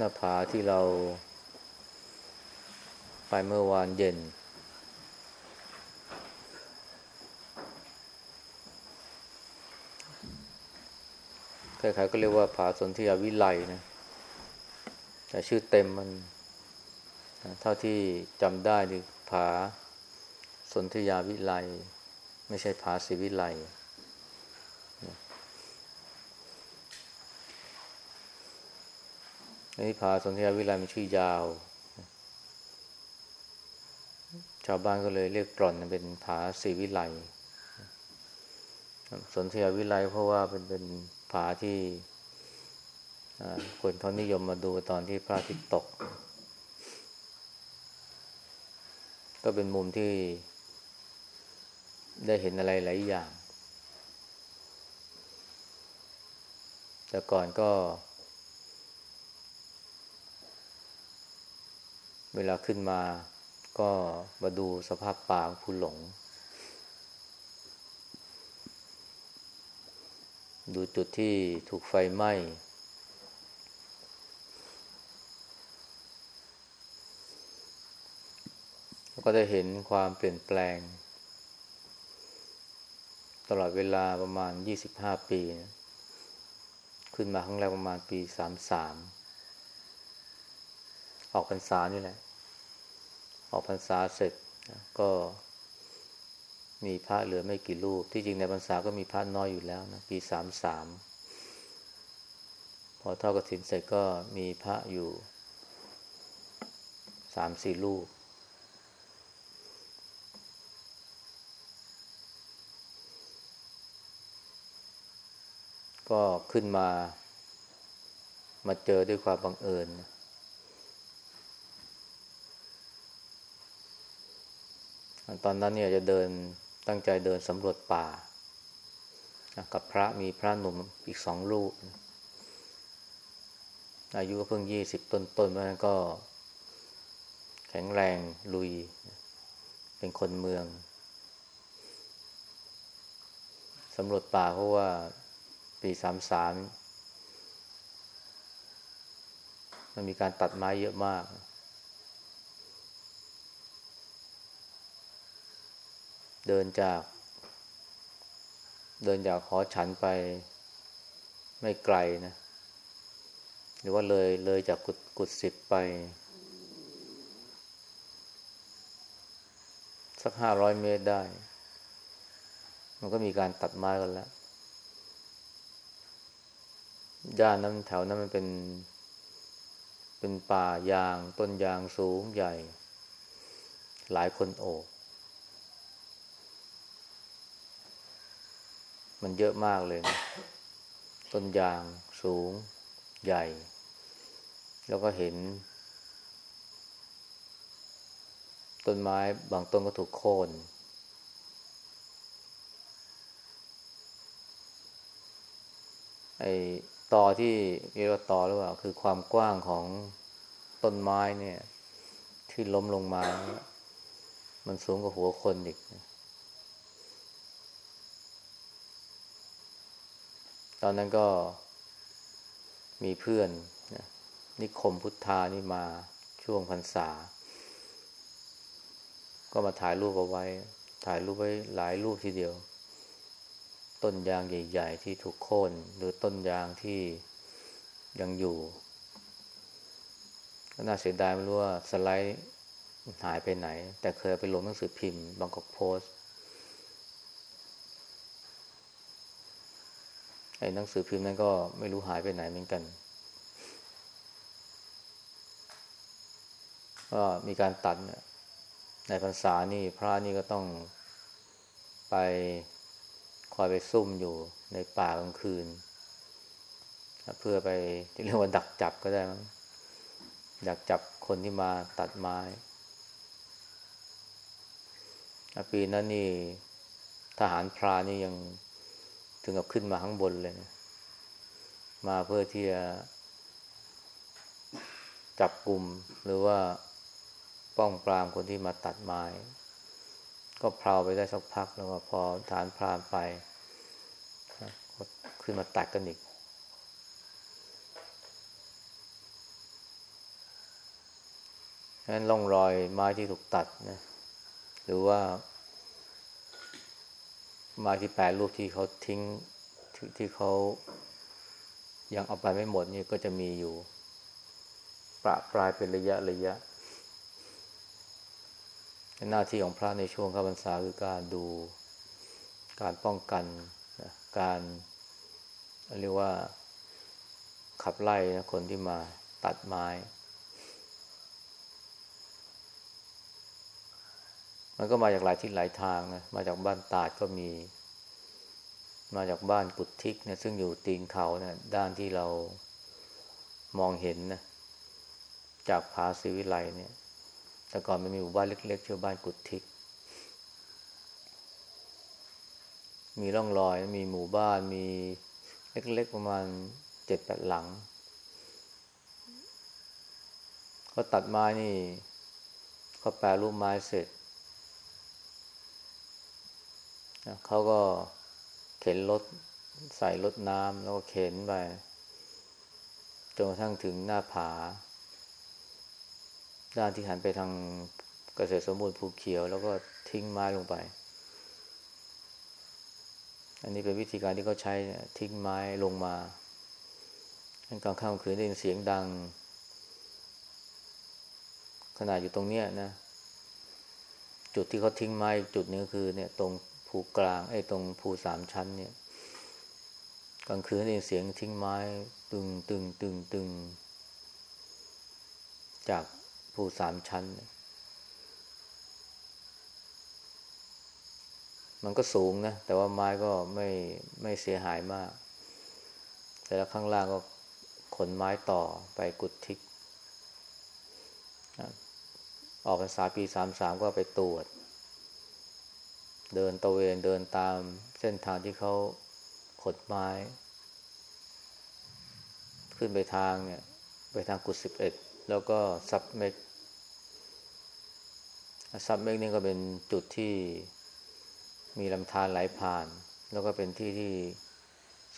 หน้าผาที่เรา ไปเมื่อวานเย็น ใครๆก็เรียกว่าผาสนธิยาวิไลนะ แต่ชื่อเต็มมัน เท่าที่จำได้คือผาสนธิยาวิไล ไม่ใช่ผาศิวิไล นี่ผาสนธิยาวิไลมันชื่อยาว ชาวบ้านก็เลยเรียกกล่อนเป็นผาศิวิไลสนธิยาวิไลเพราะว่าเป็นเป็นผาที่คนเขานิยมมาดูตอนที่พระอาทิตย์ตก ก็เป็นมุมที่ได้เห็นอะไรหลายอย่าง แต่ก่อนก็ เวลาขึ้นมาก็มาดูสภาพป่าของผู้หลง ดูจุดที่ถูกไฟไหม้ ก็ได้เห็นความเปลี่ยนแปลง ตลอดเวลาประมาณ 25 ปี ขึ้นมาครั้งแรกประมาณปี 33 ออกพรรษานี่แหละ ออกพรรษาเสร็จก็มีพระเหลือไม่กี่รูป ที่จริงในพรรษาก็มีพระน้อยอยู่แล้วนะปี33พอเท่ากับถินเสร็จก็มีพระอยู่สามสี่รูป ก็ขึ้นมา มาเจอด้วยความบังเอิญ ตอนนั้นเนี่ยจะเดินตั้งใจเดินสำรวจป่า กับพระมีพระหนุ่มอีกสองลูก อายุก็เพิ่งยี่สิบต้นๆเพราะนั้นก็ แข็งแรงลุย เป็นคนเมืองสำรวจป่าเพราะว่าปีสามสามมันมีการตัดไม้เยอะมากเเดินจาก เดินจากหอฉันไปไม่ไกลนะ หรือว่าเลยเลยจากกุดกุดสิบไป สักห้าร้อยเมตรได้ มันก็มีการตัดไม้กันแล้วย่านนั้นแถวนั้นมันเป็น เป็นป่ายางต้นยางสูงใหญ่ หลายคนโอบ มันเยอะมากเลยนะต้นยางสูงใหญ่ แล้วก็เห็น ต้นไม้บางต้นก็ถูกโค่นไอตอที่เรียกว่าตอหรือเปล่าคือความกว้างของต้นไม้เนี่ย ที่ล้มลงมา มันสูงกว่าหัวคนอีก ตอนนั้นก็มีเพื่อนนิคมพุทธานี่มาช่วงพรรษา ก็มาถ่ายรูปเอาไว้ ถ่ายรูปไว้หลายรูปทีเดียว ต้นยางใหญ่ ๆ ที่ถูกโค่นหรือต้นยางที่ยังอยู่ก็น่าเสียดายไม่รู้ว่าสไลด์หายไปไหน แต่เคยไปลงหนังสือพิมพ์บางกอกโพส ไอ้หนังสือพิมพ์นั้นก็ไม่รู้หายไปไหนเหมือนกันก็มีการตัดในพรรษานี่พระนี่ก็ต้องไปคอยไปซุ่มอยู่ในป่ากลางคืน เพื่อไปที่เรียกว่าดักจับก็ได้มั้งดักจับคนที่มาตัดไม้ปีนั้นนี่ทหารพรานี่ยัง ถึงกับขึ้นมาข้างบนเลยนะมาเพื่อที่จะจับกลุ่มหรือว่าป้องปรามคนที่มาตัดไม้ ก็เพลาไปได้สักพักแล้วพอฐานพรานไปขึ้นมาตัดกันอีกนั้นร่องรอยไม้ที่ถูกตัดนะหรือว่า ไม้ที่แปรรูปที่เขาทิ้งทที่เขายังเอาไปไม่หมดนี่ก็จะมีอยู่ ประปรายเป็นระยะระยะ หน้าที่ของพระในช่วงข้าพรรษาคือการดูการป้องกันนะการเรียกว่าขับไล่นะคนที่มาตัดไม้ มันก็มาจากหลายที่หลายทางนะมาจากบ้านตาดก็มี มาจากบ้านกุดทิกนะซึ่งอยู่ตีนเขาเนะด้านที่เรามองเห็นนะจากผาศิวิไลเนี่ย แต่ก่อนมันมีหมู่บ้านเล็กๆชื่อบ้านกุดทิก มีร่องรอย มีหมู่บ้านมีเล็กๆประมาณเจ็ดแปดหลังเขาตัดไม้นี่เขาแปลรูปไม้เสร็จ เขาก็เข็นรถใส่รถน้ำแล้วก็เข็นไปจนกระทั่งถึงหน้าผา ด้านที่หันไปทางเกษตรสมบูรณ์ภูเขียว แล้วก็ทิ้งไม้ลงไป อันนี้เป็นวิธีการที่เขาใช้ทิ้งไม้ลงมากลางค่ำคืนได้ยินเสียงดัง ขนาดอยู่ตรงเนี้ยนะ จุดที่เขาทิ้งไม้จุดนึงคือเนี่ยตรง ภูกลางไอ้ตรงภูสามชั้นเนี่ยกลางคืนได้ยินเสียงทิ้งไม้ ตึงตึงตึงตึง จากภูสามชั้น มันก็สูงนะ แต่ว่าไม้ก็ไม่ไม่เสียหายมาก แต่แล้วข้างล่างก็ขนไม้ต่อไปกุดทิก ออกพรรษาปีสามสามก็ไปตรวจ เดินตะเวนเดินตามเส้นทางที่เขาขดไม้ ขึ้นไปทางเนี่ย ไปทางกุดสิบเอ็ดแล้วก็ซับเมกซับเมกนี่ก็เป็นจุดที่มีลำธารไหลผ่าน แล้วก็เป็นที่ที่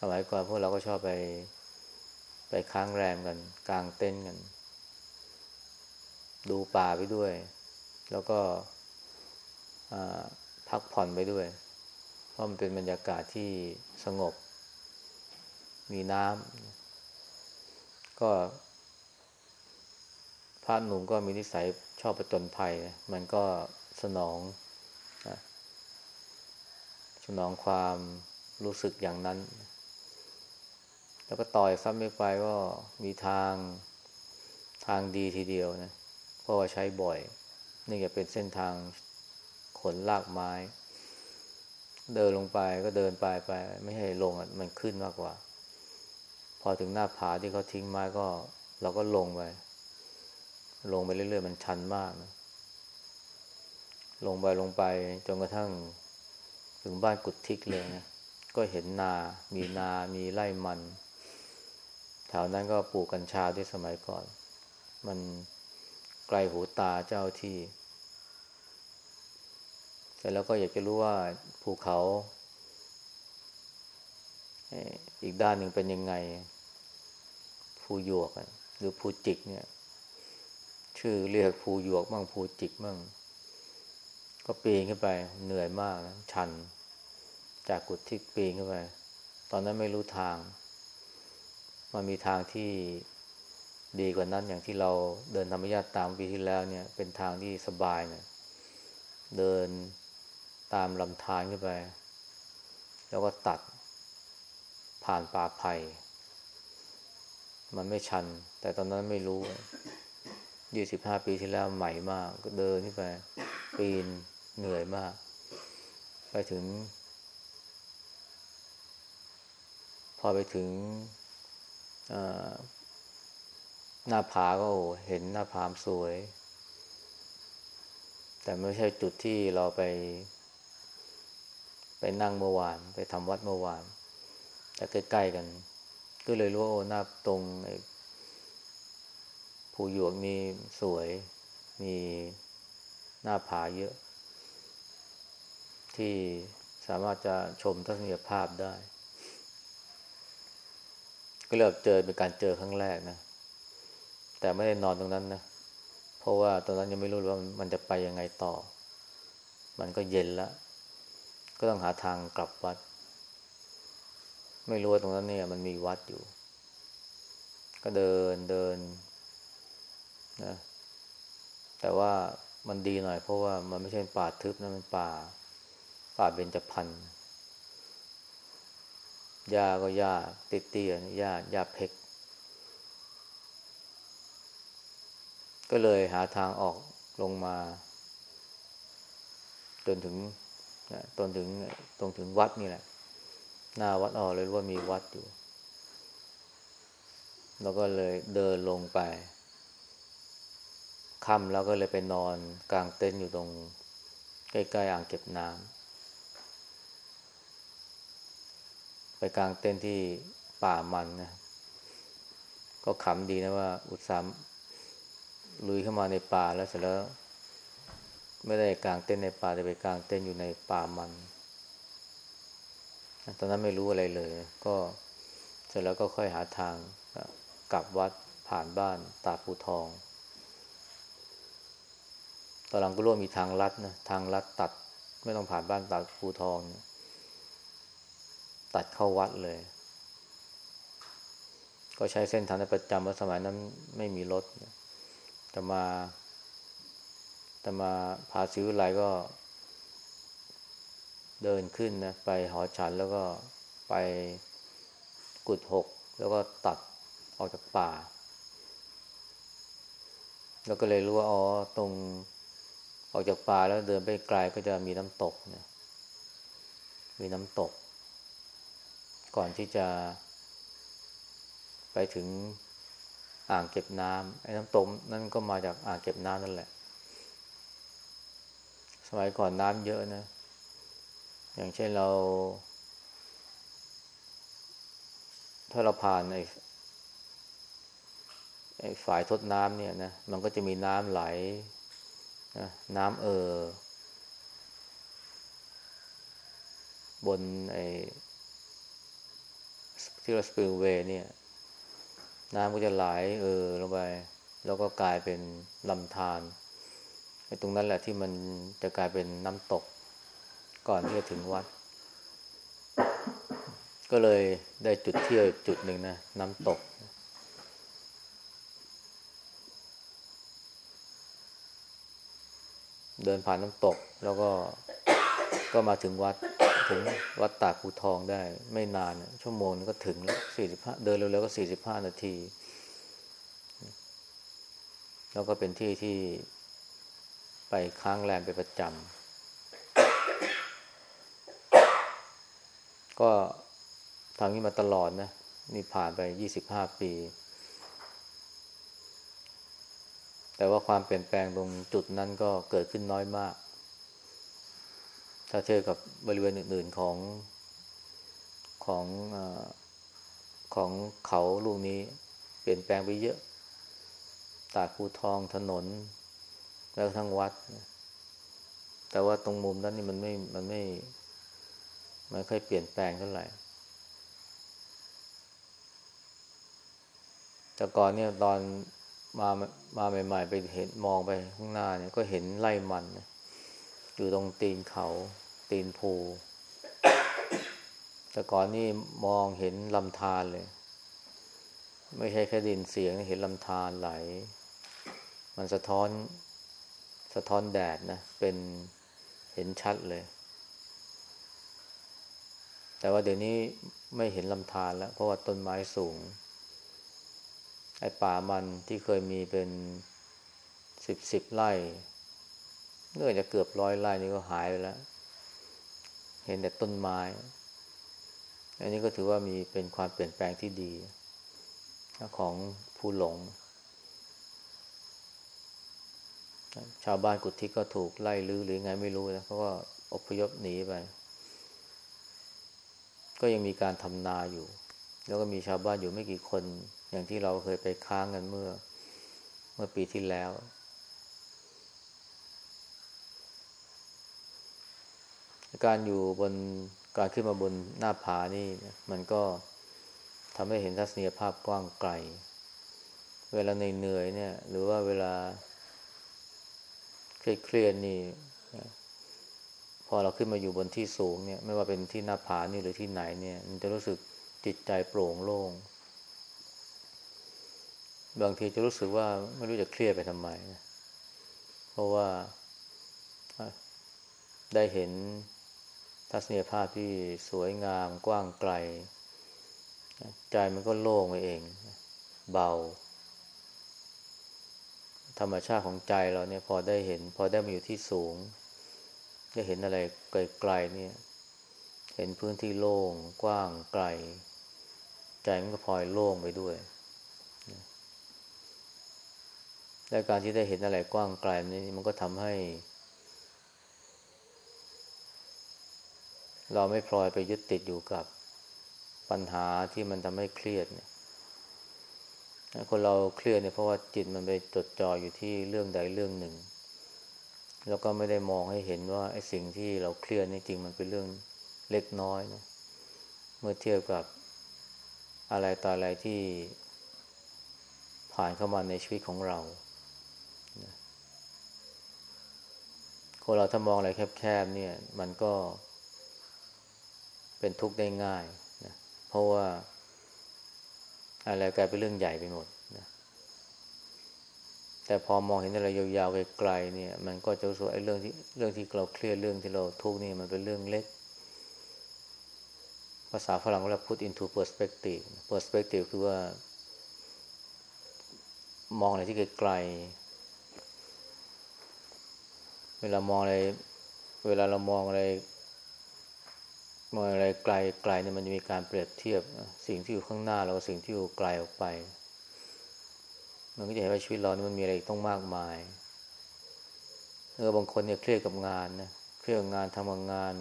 สมัยก่อนพวกเราก็ชอบไปไปค้างแรมกัน กางเต็นท์กัน ดูป่าไปด้วย แล้วก็ พักผ่อนไปด้วย เพราะมันเป็นบรรยากาศที่สงบ มีน้ำก็พระหนุ่มก็มีนิสัยชอบประจนภัย มันก็สนองสนองความรู้สึกอย่างนั้น แล้วก็ต่อยซ้ำไม่ไปก็มีทางทางดีทีเดียวนะ เพราะว่าใช้บ่อย นี่จะเป็นเส้นทาง ขนลากไม้ เดินลงไปก็เดินไปไป ไม่ให้ลงอะมันขึ้นมากกว่า พอถึงหน้าผาที่เขาทิ้งไม้ก็ เราก็ลงไป ลงไปเรื่อยๆ มันชันมากนะลงไปลงไปจนกระทั่ง ถึงบ้านกุดทิกเลยนะก็เห็นนา มีนา มีไร่มัน แถวนั้นก็ปลูกกัญชาที่สมัยก่อน มันไกลหูตาเจ้าที่ แต่แล้วก็อยากจะรู้ว่าภูเขาอีกด้านหนึ่งเป็นยังไง ภูหยวกหรือภูจิกเนี่ย ชื่อเรียกภูหยวกบ้างภูจิกบ้างก็ปีนขึ้นไปเหนื่อยมากนะชัน จากกุดที่ปีนขึ้นไป ตอนนั้นไม่รู้ทาง มันมีทางที่ดีกว่านั้นอย่างที่เราเดินธรรมญาติตามปีที่แล้วเนี่ย เป็นทางที่สบายเนี่ยเดิน ตามลำธารขึ้นไป แล้วก็ตัดผ่านป่าไผ่มันไม่ชัน แต่ตอนนั้นไม่รู้ยี่สิบห้าปีที่แล้วใหม่มาก ก็เดินขึ้นไป ปีนเหนื่อยมาก ไปถึง พอไปถึงหน้าผาก็เห็นหน้าผามสวย แต่ไม่ใช่จุดที่เราไป ไปนั่งเมื่อวาน ไปทำวัดเมื่อวาน แต่ใกล้ๆกัน ก็เลยรู้ว่าโอ้หน้าตรงภูหยวกนี่สวย มีหน้าผาเยอะ ที่สามารถจะชมทัศนียภาพได้ ก็เริ่มเจอเป็นการเจอครั้งแรกนะ แต่ไม่ได้นอนตรงนั้นนะ เพราะว่าตอนนั้นยังไม่รู้ว่ามันจะไปยังไงต่อ มันก็เย็นแล้ว ก็ต้องหาทางกลับวัด ไม่รู้ว่าตรงนั้นเนี่ย มันมีวัดอยู่ ก็เดินเดินนะแต่ว่ามันดีหน่อยเพราะว่ามันไม่ใช่ป่าทึบนะมันป่า ป่าเบญจพรรณหญ้าก็หญ้าติดเตี้ยหญ้าหญ้าเพกก็เลยหาทางออกลงมา จนถึง จนถึงตรงถึงวัดนี่แหละ หน้าวัดออกเลยว่ามีวัดอยู่ แล้วก็เลยเดินลงไปค่ำแล้วก็เลยไปนอนกลางเต็นท์อยู่ตรง ใกล้ๆอ่างเก็บน้ำไปกลางเต็นท์ที่ป่ามันนะก็ขำดีนะว่า อุตสามลุยเข้ามาในป่าแล้วเสร็จแล้ว ไม่ได้กลางเต้นในป่าแต่ไปกลางเต้นอยู่ในป่ามัน ตอนนั้นไม่รู้อะไรเลย ก็เสร็จแล้วก็ค่อยหาทางกลับวัดผ่านบ้านตาปูทอง ตอนหลังก็รู้ว่ามีทางลัดนะทางลัดตัดไม่ต้องผ่านบ้านตาปูทอง ตัดเข้าวัดเลย ก็ใช้เส้นทางในประจำว่าสมัยนั้นไม่มีรถจะมา จะมาพาซื้ออะไรก็ เดินขึ้นนะไปหอฉันแล้วก็ไปกุดหก แล้วก็ตัดออกจากป่า แล้วก็เลยรู้ว่าอ๋อตรงออกจากป่าแล้วเดินไปไกลก็จะมีน้ำตกเนี่ยมีน้ำตก ก่อนที่จะ ไปถึงอ่างเก็บน้ำไอ้น้ำตกนั่นก็มาจากอ่างเก็บน้ำนั่นแหละ สมัยก่อนน้ำเยอะนะ อย่างเช่นเรา ถ้าเราผ่านไอ้ไอ้ฝ่ายทดน้ำเนี่ยนะ มันก็จะมีน้ำไหลนะน้ำเออบนไอ้ที่เราสปริงเวย์เนี่ย น้ำก็จะไหลเออลงไป แล้วก็กลายเป็นลำธาร ตรงนั้นแหละที่มันจะกลายเป็นน้ำตกก่อนที่จะถึงวัด ก็เลยได้จุดเที่ยวจุดหนึ่งนะ น้ำตก เดินผ่านน้ำตกแล้วก็ก็มาถึงวัดถึงวัดตากภูทองได้ ไม่นานชั่วโมงก็ถึงแล้วสี่สิบห้าเดินเร็วๆก็สี่สิบห้านาที แล้วก็เป็นที่ที่ ไปค้างแรมไปประจำ ก็ทางนี้มาตลอดนะ นี่ผ่านไปยี่สิบห้าปี แต่ว่าความเปลี่ยนแปลงตรงจุดนั้นก็เกิดขึ้นน้อยมาก ถ้าเทียบกับบริเวณอื่น ๆของของอของเขาลูกนี้ เปลี่ยนแปลงไปเยอะ ตาคูทองถนน แล้วทั้งวัด แต่ว่าตรงมุมนั้นนี่มันไม่ มันไม่ ไม่ค่อยเปลี่ยนแปลงเท่าไหร่ แต่ก่อนเนี่ยตอนมา มาใหม่ ๆ ไปเห็นมองไปข้างหน้าเนี่ยก็เห็นไร่มันอยู่ตรงตีนเขา ตีนภู แต่ก่อนนี่มองเห็นลำธารเลย ไม่ใช่แค่ดินเสียงเห็นลำธารไหล มันสะท้อน สะท้อนแดดนะเป็นเห็นชัดเลย แต่ว่าเดี๋ยวนี้ไม่เห็นลำธารแล้ว เพราะว่าต้นไม้สูง ไอ้ป่ามันที่เคยมีเป็นสิบสิบไร่เนื่อจะเกือบร้อยไร่นี่ก็หายไปแล้ว เห็นแต่ต้นไม้ อันนี้ก็ถือว่ามีเป็นความเปลี่ยนแปลงที่ดี ของผู้หลง ชาวบ้านกุฏิก็ถูกไล่ลื้อหรือไงไม่รู้นะเพราะว่าอพยพหนีไป ก็ยังมีการทำนาอยู่ แล้วก็มีชาวบ้านอยู่ไม่กี่คน อย่างที่เราเคยไปค้างกันเมื่อ เมื่อปีที่แล้ว การอยู่บนการขึ้นมาบนหน้าผานี่มันก็ทำให้เห็นทัศนียภาพกว้างไกล เวลาในเหนื่อยเนี่ย หรือว่าเวลา เครียดๆนี่พอเราขึ้นมาอยู่บนที่สูงเนี่ย ไม่ว่าเป็นที่หน้าผานี่หรือที่ไหนเนี่ย มันจะรู้สึกจิตใจโปร่งโล่ง บางทีจะรู้สึกว่าไม่รู้จะเครียดไปทำไมนะเพราะว่าได้เห็นทัศนียภาพที่สวยงามกว้างไกล ใจมันก็โล่งไปเอง เบา ธรรมชาติของใจเราเนี่ยพอได้เห็น พอได้มาอยู่ที่สูง ได้เห็นอะไรไกลๆเนี่ย เห็นพื้นที่โล่งกว้างไกล ใจมันก็พลอยโล่งไปด้วยและการที่ได้เห็นอะไรกว้างไกลนี่มันก็ทำให้ เราไม่พลอยไปยึดติดอยู่กับปัญหาที่มันทำให้เครียดเนี่ย คนเราเครียดเนี่ยเพราะว่าจิตมันไปจดจ่ออยู่ที่เรื่องใดเรื่องหนึ่ง แล้วก็ไม่ได้มองให้เห็นว่าไอ้สิ่งที่เราเครียดนี่จริงมันเป็นเรื่องเล็กน้อยนะเมื่อเทียบกับอะไรต่ออะไรที่ผ่านเข้ามาในชีวิตของเราคนเราถ้ามองอะไรแคบๆเนี่ย มันก็เป็นทุกข์ได้ง่ายนะเพราะว่า อะไรกลายเป็นเรื่องใหญ่ไปหมดนะแต่พอมองเห็นอะไรยาวๆไกลๆเนี่ย มันก็จะรู้สึกไอ้เรื่องที่เรื่องที่เราเครียดเรื่องที่เราทุกข์นี่มันเป็นเรื่องเล็ก ภาษาฝรั่งเรียก put into perspective perspective คือว่า มองอะไรที่ไกลๆเวลามองอะไร เวลาเรามองอะไร มองอะไรไกลไกลเนี่ยมันจะมีการเปรียบเทียบสิ่งที่อยู่ข้างหน้าเรากับสิ่งที่อยู่ไกลออกไป มันก็จะเห็นว่าชีวิตเรานี่มันมีอะไรต้องมากมายเออบางคนเนี่ยเครียดกับงานนะเครียดกับงานทำงาน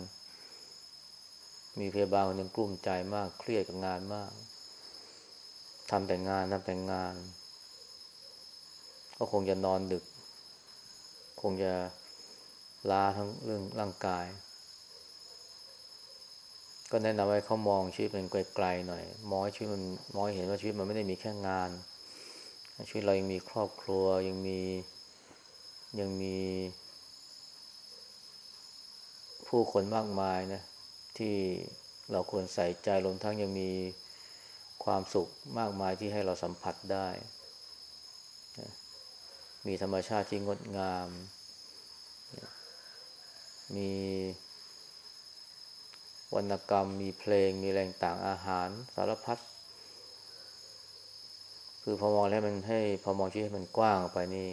มีพยาบาลคนหนึ่งกลุ้มใจมาก เครียดกับงานมากทำแต่งานทำแต่งาน ก็คงจะนอนดึก คงจะล้าทั้งเรื่องร่างกาย ก็แนะนำให้เขามองชีวิตเป็นไกลๆหน่อย มองชีวิตมันมองเห็นว่าชีวิตมันไม่ได้มีแค่งาน ชีวิตเรายังมีครอบครัวยังมียังมี ผู้คนมากมายนะที่เราควรใส่ใจรวมทั้งยังมีความสุขมากมายที่ให้เราสัมผัสได้ มีธรรมชาติที่งดงาม มี วรรณกรรมมีเพลงมีแรงต่างอาหารสารพัดคือพอมองแล้วมันให้พอมองชีวิตให้มันกว้างออกไปนี่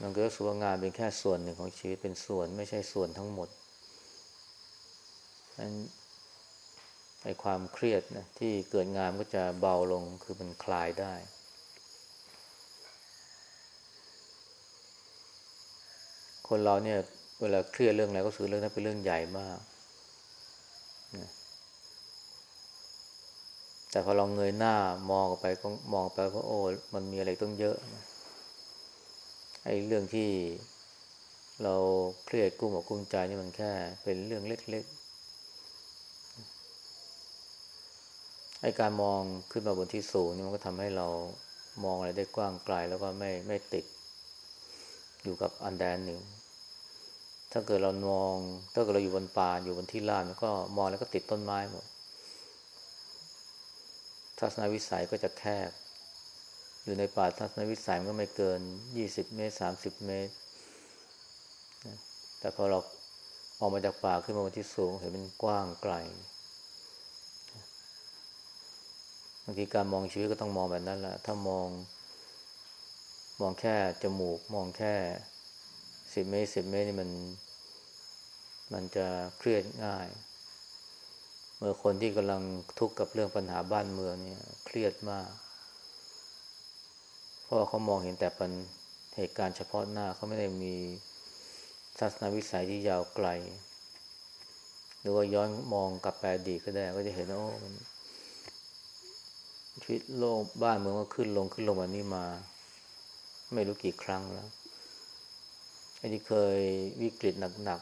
มันก็รู้สึกว่างานเป็นแค่ส่วนหนึ่งของชีวิตเป็นส่วนไม่ใช่ส่วนทั้งหมดนั้นไอความเครียดนะที่เกิดงานก็จะเบาลงคือมันคลายได้ คนเราเนี่ยเวลาเครียดเรื่องอะไรก็คือเรื่องนั้นเป็นเรื่องใหญ่มาก แต่พอเราเงยหน้ามองไปก็มองไปว่าโอ้มันมีอะไรต้องเยอะนะไอ้เรื่องที่เราเครียดกุ้มอกกุ้มใจนี่มันแค่ เป็นเรื่องเล็กๆไอ้การมองขึ้นมาบนที่สูงนี่มันก็ทำให้เรามองอะไรได้กว้างไกลแล้วก็ไม่ไม่ติดอยู่กับอันแดนหนึ่ง ถ้าเกิดเรามอง ถ้าเกิดเราอยู่บนป่าอยู่บนที่ลานก็มองแล้วก็ติดต้นไม้หมด ทัศนวิสัยก็จะแคบ อยู่ในป่าทัศนวิสัยมันก็ไม่เกินยี่สิบเมตรสามสิบเมตร แต่พอเราออกมาจากป่าขึ้นมาบนที่สูงเห็นมันกว้างไกลบางทีการมองชีวิตก็ต้องมองแบบนั้นแหละถ้ามอง มองแค่จมูก มองแค่สิบเมตรสิบเมตรนี่มัน มันจะเครียดง่าย เมื่อคนที่กำลังทุกข์กับเรื่องปัญหาบ้านเมืองเนี่ยเครียดมาก เพราะเขามองเห็นแต่ปัญเหตุการณ์เฉพาะหน้าเขาไม่ได้มีทัศนวิสัยที่ยาวไกล หรือว่าย้อนมองกลับไปอดีตก็ได้ ก็จะเห็นว่าชีวิตโลกบ้านเมืองก็ขึ้นลงขึ้นลงวันนี้มา ไม่รู้กี่ครั้งแล้วไอ้ที่เคยวิกฤตหนัก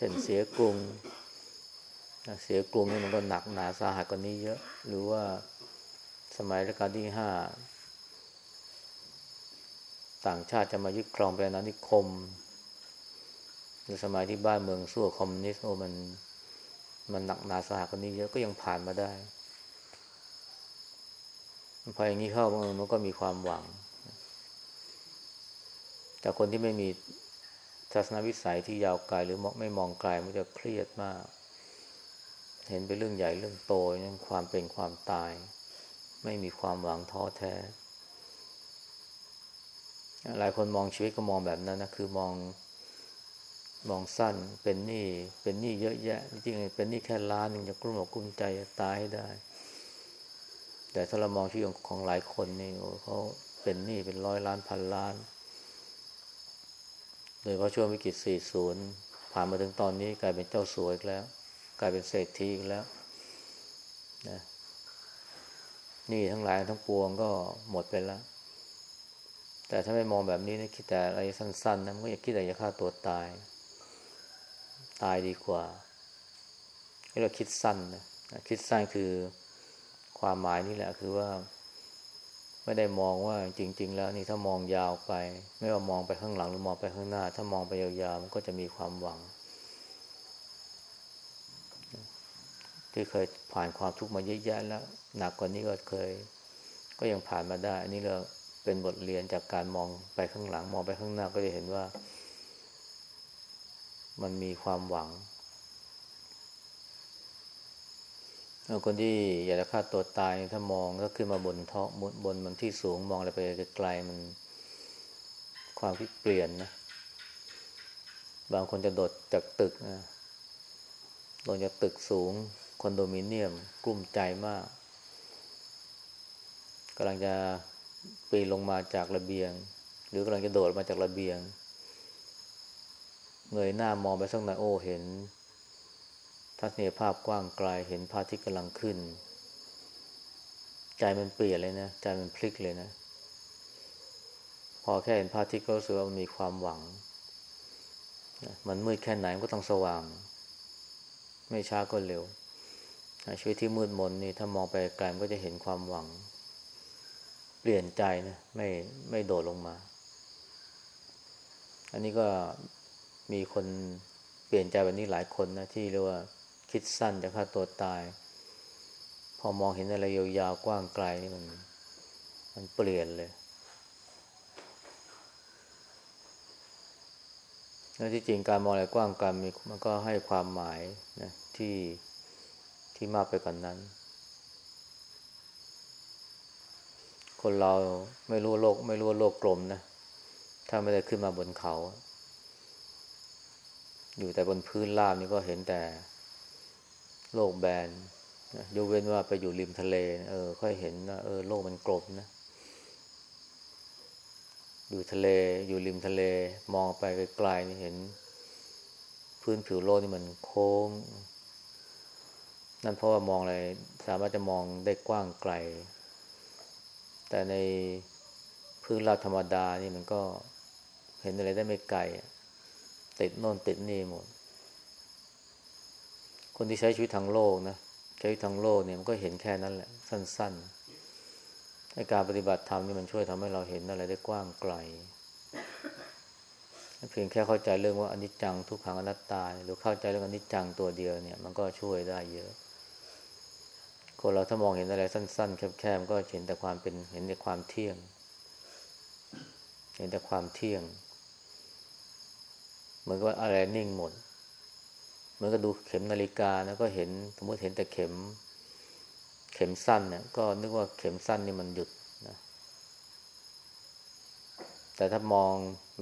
เช่นเสียกรุง เสียกรุงนี่มันก็หนักหนาสาหัสกว่านี้เยอะ หรือว่าสมัยรัชกาลที่ห้าต่างชาติจะมายึดครองเป็นอาณานิคมในสมัยที่บ้านเมืองสู้คอมมิวนิสต์โอ้มันมันหนักหนาสาหัสกว่านี้เยอะก็ยังผ่านมาได้พออย่างนี้เข้ามันก็มีความหวัง แต่คนที่ไม่มี ทัศนวิสัยที่ยาวไกลหรือไม่มองไกลมันจะเครียดมาก เห็นเป็นเรื่องใหญ่เรื่องโตเรื่องความเป็นความตาย ไม่มีความหวังท้อแท้ หลายคนมองชีวิตก็มองแบบนั้นนะคือมองมองสั้นเป็นหนี้เป็นหนี้เยอะแยะจริงๆเป็นหนี้แค่ล้านหนึ่งจะกลุ้มอกกลุ้มใจจะตายให้ได้ แต่ถ้าเรามองชีวิตของหลายคนนี่เขาเป็นหนี้เป็นร้อยล้านพันล้าน โดยเพราะช่วงวิกฤต 40 ผ่านมาถึงตอนนี้กลายเป็นเจ้าสัวอีกแล้ว กลายเป็นเศรษฐีอีกแล้วนะนี่ทั้งหลายทั้งปวงก็หมดไปแล้ว แต่ถ้าไม่มองแบบนี้นะคิดแต่อะไรสั้นๆนะมันก็อยากคิดแต่จะฆ่าตัวตาย ตายดีกว่าเราคิดสั้นนะคิดสั้นคือความหมายนี่แหละคือว่า ไม่ได้มองว่าจริง ๆ แล้วนี่ถ้ามองยาวไป ไม่ว่ามองไปข้างหลังหรือมองไปข้างหน้า ถ้ามองไปยาวๆมันก็จะมีความหวัง ที่เคยผ่านความทุกข์มาเยอะแยะแล้ว หนักกว่านี้ก็เคย ก็ยังผ่านมาได้ อันนี้เราเป็นบทเรียนจากการมองไปข้างหลัง มองไปข้างหน้าก็จะเห็นว่า มันมีความหวัง คนที่อยากจะฆ่าตัวตายถ้ามองก็ขึ้นมาบนท้องบนมันที่สูงมองอะไรไปไกลๆมัน ความคิดเปลี่ยนนะ บางคนจะโดดจากตึกนะโดดจากตึกสูงคอนโดมิเนียมกลุ้มใจมากกำลังจะปีนลงมาจากระเบียง หรือกำลังจะโดดมาจากระเบียง เงยหน้ามองไปสักหน่อยโอ้เห็น ทัศนียภาพกว้างไกลเห็นพระอาทิตย์กำลังขึ้น ใจมันเปลี่ยนเลยนะ ใจมันพลิกเลยนะ พอแค่เห็นพระอาทิตย์ก็รู้สึกว่ามันมีความหวัง มันมืดแค่ไหนก็ต้องสว่าง ไม่ช้าก็เร็วชีวิตที่มืดมนนี่ถ้ามองไปไกลมันก็จะเห็นความหวัง เปลี่ยนใจนะไม่ไม่โดดลงมา อันนี้ก็มีคนเปลี่ยนใจแบบนี้หลายคนนะที่เรียกว่า คิดสั้นจะฆ่าตัวตาย พอมองเห็นอะไรยาวๆกว้างไกลนี่มัน มันเปลี่ยนเลยแล้วที่จริงการมองอะไรกว้างไกลมันก็ให้ความหมายนะที่ที่มากไปกว่านนั้น คนเราไม่รู้โลก ไม่รู้โลกกลมนะ ถ้าไม่ได้ขึ้นมาบนเขา อยู่แต่บนพื้นราบนี่ก็เห็นแต่ โลกแบนยกเว้นว่าไปอยู่ริมทะเล เออ ค่อยเห็นว่าเออ โลกมันกลมนะ อยู่ทะเล อยู่ริมทะเล มองไปไกลๆนี่เห็น พื้นผิวโลกนี่มันโค้ง นั่นเพราะว่ามองอะไร สามารถจะมองได้กว้างไกล แต่ในพื้นราธรรมดานี่มันก็เห็นอะไรได้ไม่ไกล ติดโน่นติดนี่หมด คนที่ใช้ชีวิตทางโลกนะใช้ชีวิตทางโลกเนี่ยมันก็เห็นแค่นั้นแหละ สั้นๆในการปฏิบัติธรรมนี่มันช่วยทำให้เราเห็นอะไรได้กว้างไกลเพียงแค่เข้าใจเรื่องว่าอนิจจังทุกขังอนัตตา หรือเข้าใจเรื่องอนิจจังตัวเดียวเนี่ย มันก็ช่วยได้เยอะ คนเราถ้ามองเห็นอะไรสั้น ๆ แคบๆก็เห็นแต่ความเป็นเห็นแต่ความเที่ยง เห็นแต่ความเที่ยง เหมือนกับอะไรนิ่งหมด มือนกับดูเข็มนาฬิกานะก็เห็นสมมติเห็นแต่เข็ม เข็มสั้นเนี่ยก็นึกว่าเข็มสั้นนี่มันหยุดนะ แต่ถ้ามอง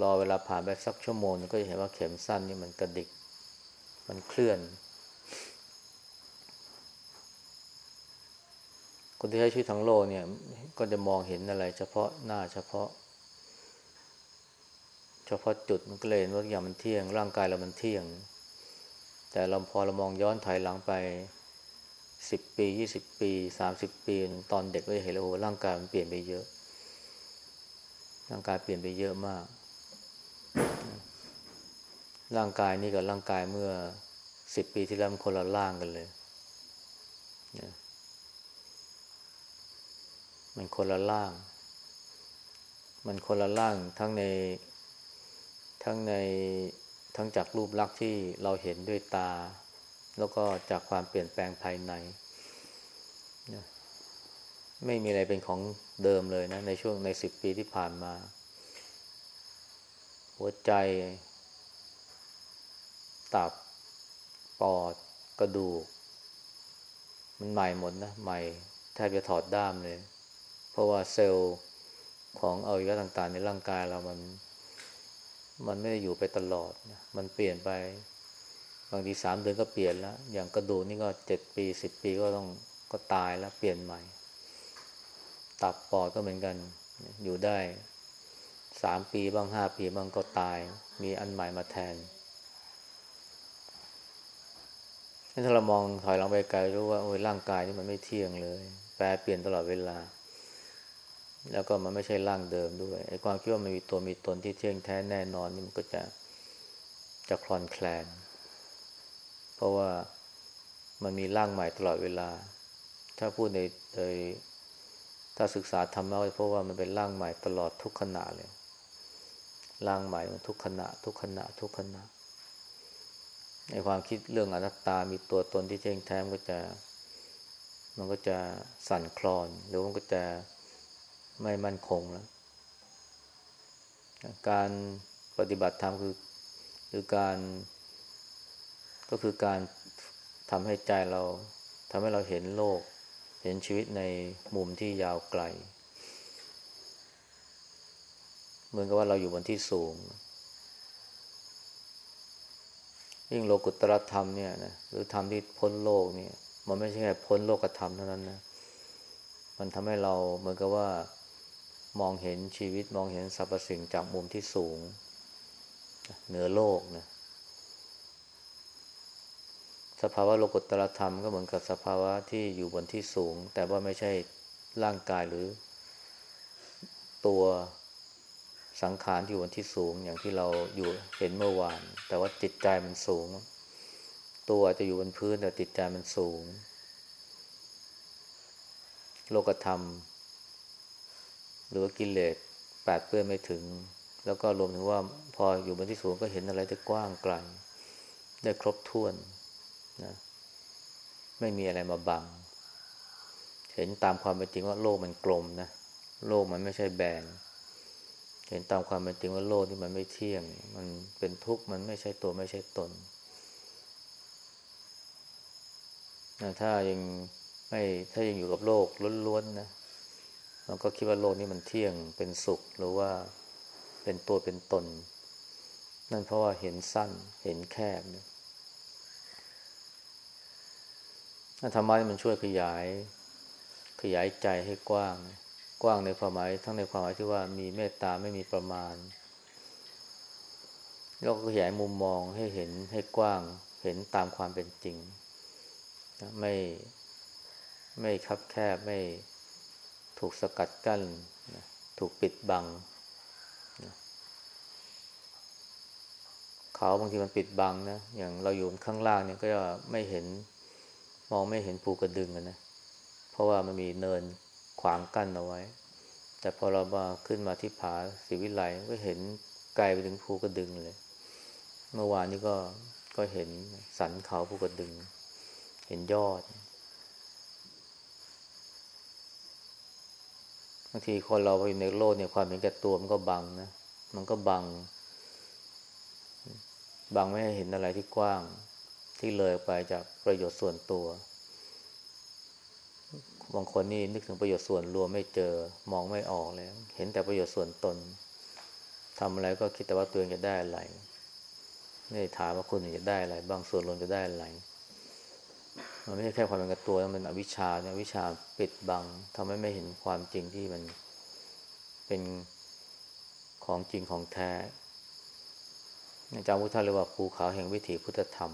รอเวลาผ่านไปสักชั่วโมงก็จะเห็นว่าเข็มสั้นนี่มันกระดิก มันเคลื่อน คนที่ใช้ชีวิตทั้งโลกเนี่ย ก็จะมองเห็นอะไร เฉพาะหน้าเฉพาะ เฉพาะจุดมันก็เลยว่าอย่างมันเที่ยง ร่างกายเรามันเที่ยง แต่เราพอเรามองย้อนถอยหลังไปสิบปียี่สิบปีสามสิบปี ตอนเด็กก็จะเห็นแล้วโอ้ร่างกายมันเปลี่ยนไปเยอะ ร่างกายเปลี่ยนไปเยอะมาก ร่างกายนี่กับร่างกายเมื่อสิบปีที่แล้วมันคนละร่างกันเลยมันคนละร่าง มันคนละร่างทั้งในทั้งใน ทั้งจากรูปลักษณ์ที่เราเห็นด้วยตา แล้วก็จากความเปลี่ยนแปลงภายในไม่มีอะไรเป็นของเดิมเลยนะในช่วงในสิบปีที่ผ่านมา หัวใจ ตับ ปอด กระดูก มันใหม่หมดนะ ใหม่แทบจะถอดด้ามเลย เพราะว่าเซลล์ของอวัยวะต่างๆ ในร่างกายเรามัน มันไม่ได้อยู่ไปตลอดนะมันเปลี่ยนไป บางทีสามเดือนก็เปลี่ยนแล้ว อย่างกระดูกนี่ก็เจ็ดปีสิบปีก็ต้องก็ตายแล้วเปลี่ยนใหม่ ตับปอดก็เหมือนกัน อยู่ได้สามปีบ้างห้าปีบ้างก็ตาย มีอันใหม่มาแทนถ้าเรามองถอยหลังไปไกลรู้ว่าโอ้ยร่างกายนี่มันไม่เที่ยงเลย แปรเปลี่ยนตลอดเวลา แล้วก็มันไม่ใช่ร่างเดิมด้วยไอ้ความคิดว่ามันมีตัวมีตนที่เที่ยงแท้แน่นอนนี่มันก็จะจะคลอนแคลน เพราะว่ามันมีร่างใหม่ตลอดเวลา ถ้าพูดในโดยถ้าศึกษาธรรมะเพราะว่ามันเป็นร่างใหม่ตลอดทุกขณะเลยร่างใหม่ทุกขณะ ทุกขณะ ทุกขณะในความคิดเรื่องอนัตตามีตัวตนที่เที่ยงแท้มันก็จะ มันก็จะสั่นคลอน หรือมันก็จะ ไม่มั่นคงแล้ว การปฏิบัติธรรมคือหรือการก็คือการทำให้ใจเราทำให้เราเห็นโลก เห็นชีวิตในมุมที่ยาวไกล เหมือนกับว่าเราอยู่บนที่สูง ยิ่งโลกุตรธรรมเนี่ยนะหรือธรรมที่พ้นโลกเนี่ย มันไม่ใช่แค่พ้นโลกธรรมเท่านั้นนะ มันทำให้เราเหมือนกับว่า มองเห็นชีวิตมองเห็นสรรพสิ่งจากมุมที่สูง เหนือโลกนะสภาวะโลกุตรธรรมก็เหมือนกับสภาวะที่อยู่บนที่สูง แต่ว่าไม่ใช่ร่างกายหรือ ตัวสังขารที่อยู่บนที่สูงอย่างที่เราอยู่เห็นเมื่อวาน แต่ว่าจิตใจมันสูง ตัวจะอยู่บนพื้นแต่จิตใจมันสูง โลกธรรม หรือว่ากิเลสแปดเปื้อนไม่ถึง แล้วก็รวมถึงว่าพออยู่บนที่สูงก็เห็นอะไรได้กว้างไกล ได้ครบถ้วนนะไม่มีอะไรมาบัง เห็นตามความเป็นจริงว่าโลกมันกลมนะโลกมันไม่ใช่แบนเห็นตามความเป็นจริงว่าโลกที่มันไม่เที่ยง มันเป็นทุกข์มันไม่ใช่ตัวไม่ใช่ตนนะถ้ายังไม่ถ้ายังอยู่กับโลกล้วนๆนะ มันก็คิดว่าโลกนี้มันเที่ยงเป็นสุขหรือว่าเป็นตัวเป็นตน นั่นเพราะว่าเห็นสั้นเห็นแคบเนี่ยธรรมะมันช่วยขยาย ขยายใจให้กว้าง กว้างในความหมายทั้งในความหมายที่ว่ามีเมตตาไม่มีประมาณแล้วก็ขยายมุมมองให้เห็นให้กว้าง เห็นตามความเป็นจริง ไม่ไม่คับแคบไม่ ถูกสกัดกั้นนะถูกปิดบังนะเขาบางทีมันปิดบังนะอย่างเราอยู่ข้างล่างเนี่ยก็จะไม่เห็นมองไม่เห็นภูกระดึงนะ เพราะว่ามันมีเนินขวางกั้นเอาไว้ แต่พอเรามาขึ้นมาที่ผาสิวิไลก็เห็นไกลไปถึงภูกระดึงเลย เมื่อวานนี้ก็ก็เห็นสันเขาภูกระดึง เห็นยอดางทีคนเราอยู่ในโลกเนี่ยความเห็นแก่ตัวมันก็บังนะ มันก็บัง บังไม่ให้เห็นอะไรที่กว้าง ที่เลยไปจากประโยชน์ส่วนตัว บางคนนี่นึกถึงประโยชน์ส่วนรวมไม่เจอ มองไม่ออกเลย เห็นแต่ประโยชน์ส่วนตนทำอะไรก็คิดแต่ว่าตัวเองจะได้อะไรไม่ถามว่าคนอื่นจะได้อะไร บางส่วนรวมจะได้อะไร มันไม่ใช่แค่ความเป็นกับตัวมันอวิชชาเนี่ยวิชาปิดบังทำให้ไม่เห็นความจริงที่มันเป็นของจริงของแท้อาจารย์พุทธาเรียกว่าภูเขาแห่งวิถีพุทธธรรม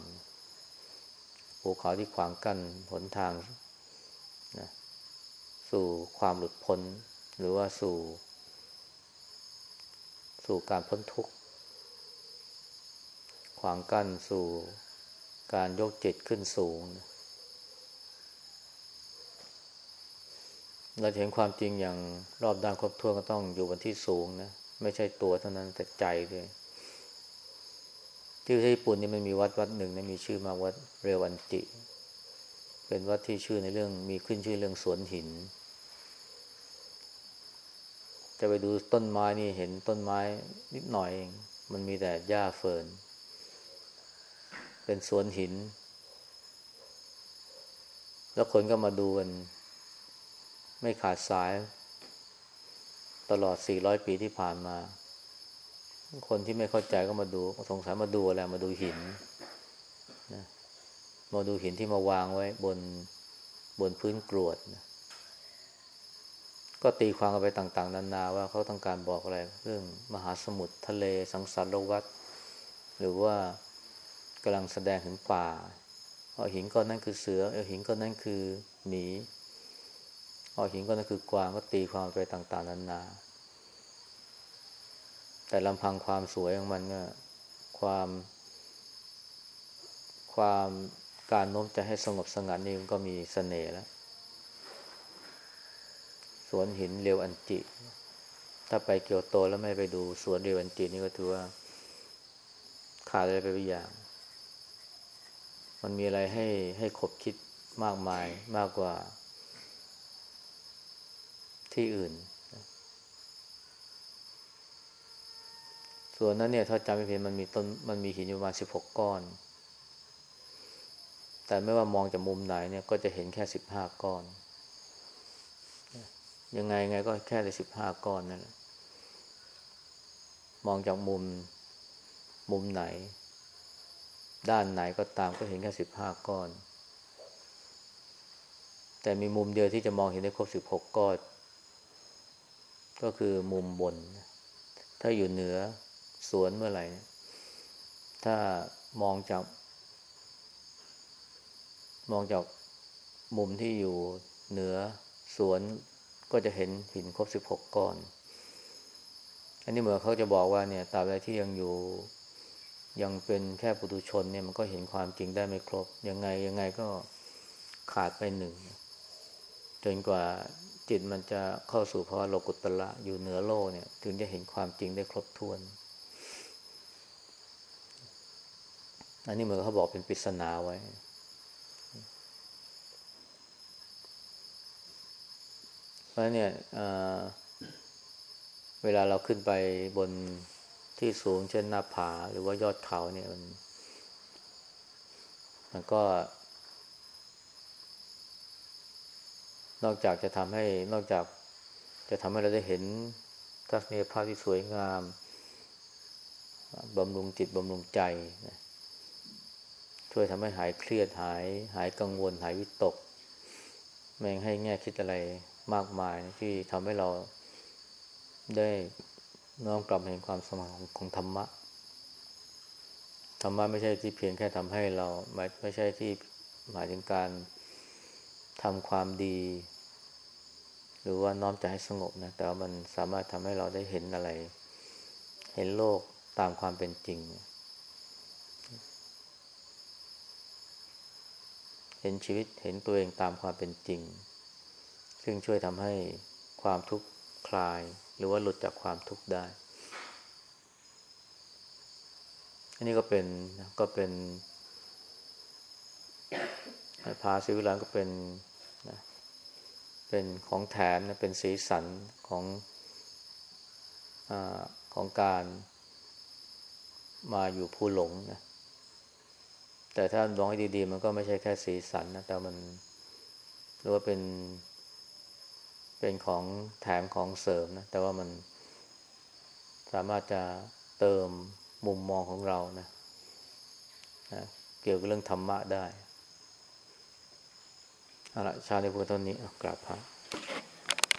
ภูเขาที่ขวางกั้นหนทางนะสู่ความหลุดพ้น หรือว่าสู่ สู่การพ้นทุกข์ ขวางกั้นสู่การยกจิตขึ้นสูง เราเห็นความจริงอย่างรอบด้านครบถ้วนก็ต้องอยู่บนที่สูงนะ ไม่ใช่ตัวเท่านั้นแต่ใจด้วย ที่ประเทศญี่ปุ่นนี่มันมีวัดวัดหนึ่งนะมีชื่อมาวัดเรวันจิ เป็นวัดที่ชื่อในเรื่องมีขึ้นชื่อเรื่องสวนหิน จะไปดูต้นไม้นี่เห็นต้นไม้นิดหน่อยเอง มันมีแต่หญ้าเฟิร์นเป็นสวนหิน แล้วคนก็มาดูกัน ไม่ขาดสาย ตลอด 400 ปีที่ผ่านมา คนที่ไม่เข้าใจก็มาดูสงสัยมาดูอะไรมาดูหินนะมาดูหินที่มาวางไว้บนบนพื้นกรวดนะก็ตีความกันไปต่าง ๆ นานาว่าเขาต้องการบอกอะไร เรื่องมหาสมุทรทะเลสังสารวัฏหรือว่ากำลังแสดงถึงป่าเอาหินก้อนนั้นคือเสือเอาหินก้อนนั้นคือหมี อหินก็นั่นคือกวางก็ตีความไปต่างๆนานา แต่ลำพังความสวยของมันก็ความความการโน้มจะให้สงบสงัดนี่มันก็มีสเสน่ห์แล้ว สวนหินเรียวอันจิ ถ้าไปเกียวโตแล้วไม่ไปดูสวนเรียวอันจินี่ก็ถือว่าขาดอะไรไปบางอย่าง มันมีอะไรให้ให้คบคิดมากมายมากกว่า ที่อื่น ส่วนนั้นเนี่ยถ้าจำไม่ผิดมันมีต้นมันมีหินอยู่ประมาณสิบหกก้อน แต่ไม่ว่ามองจากมุมไหนเนี่ยก็จะเห็นแค่สิบห้าก้อน ยังไงไงก็แค่ได้สิบห้าก้อนนั่นแหละมองจากมุมมุมไหน ด้านไหนก็ตามก็เห็นแค่สิบห้าก้อน แต่มีมุมเดียวที่จะมองเห็นได้ครบสิบหกก้อน ก็คือมุมบน ถ้าอยู่เหนือสวนเมื่อไหร่ ถ้ามองจาก มองจากมุมที่อยู่เหนือสวนก็จะเห็นหินครบสิบหกก้อน อันนี้เหมือนเขาจะบอกว่าเนี่ยตราบใดที่ยังอยู่ยังเป็นแค่ปุถุชนเนี่ยมันก็เห็นความจริงได้ไม่ครบ ยังไงยังไงก็ขาดไปหนึ่งจนกว่า จิตมันจะเข้าสู่ภาวะโลกุตละอยู่เหนือโลกเนี่ย ถึงจะเห็นความจริงได้ครบถ้วน อันนี้เหมือนเขาบอกเป็นปริศนาไว้ เพราะเนี่ยเเวลาเราขึ้นไปบนที่สูงเช่นหน้าผา หรือว่ายอดเขาเนี่ยมัน มันก็ นอกจากจะทำให้นอกจากจะทำให้เราได้เห็นทัศนียภาพที่สวยงามบำรุงจิตบำรุงใจนะช่วยทำให้หายเครียดหาย หายกังวล หายวิตกแม่งให้แง่คิดอะไรมากมายที่ทำให้เราได้น้อมกลับเห็นความสมัครของธรรมะ ธรรมะไม่ใช่ที่เพียงแค่ทำให้เราไม่ไม่ใช่ที่หมายถึงการทำความดี หรือว่าน้อมใจให้สงบนะแต่ว่ามันสามารถทำให้เราได้เห็นอะไร เห็นโลกตามความเป็นจริง เห็นชีวิตเห็นตัวเองตามความเป็นจริง ซึ่งช่วยทำให้ความทุกข์คลาย หรือว่าหลุดจากความทุกข์ได้ อันนี้ก็เป็นก็เป็นพาสิวิลันก็เป็น เป็นของแถมนะเป็นสีสันของอของการมาอยู่ผู้หลงนะแต่ถ้าลองให้ดี ๆ มันก็ไม่ใช่แค่สีสันนะแต่มันหรือว่าเป็น เป็นของแถมของเสริมนะแต่ว่ามันสามารถจะเติมมุมมองของเรานะนะเกี่ยวกับเรื่องธรรมะได้ เอาละชาในพุทธนี้กราบพระ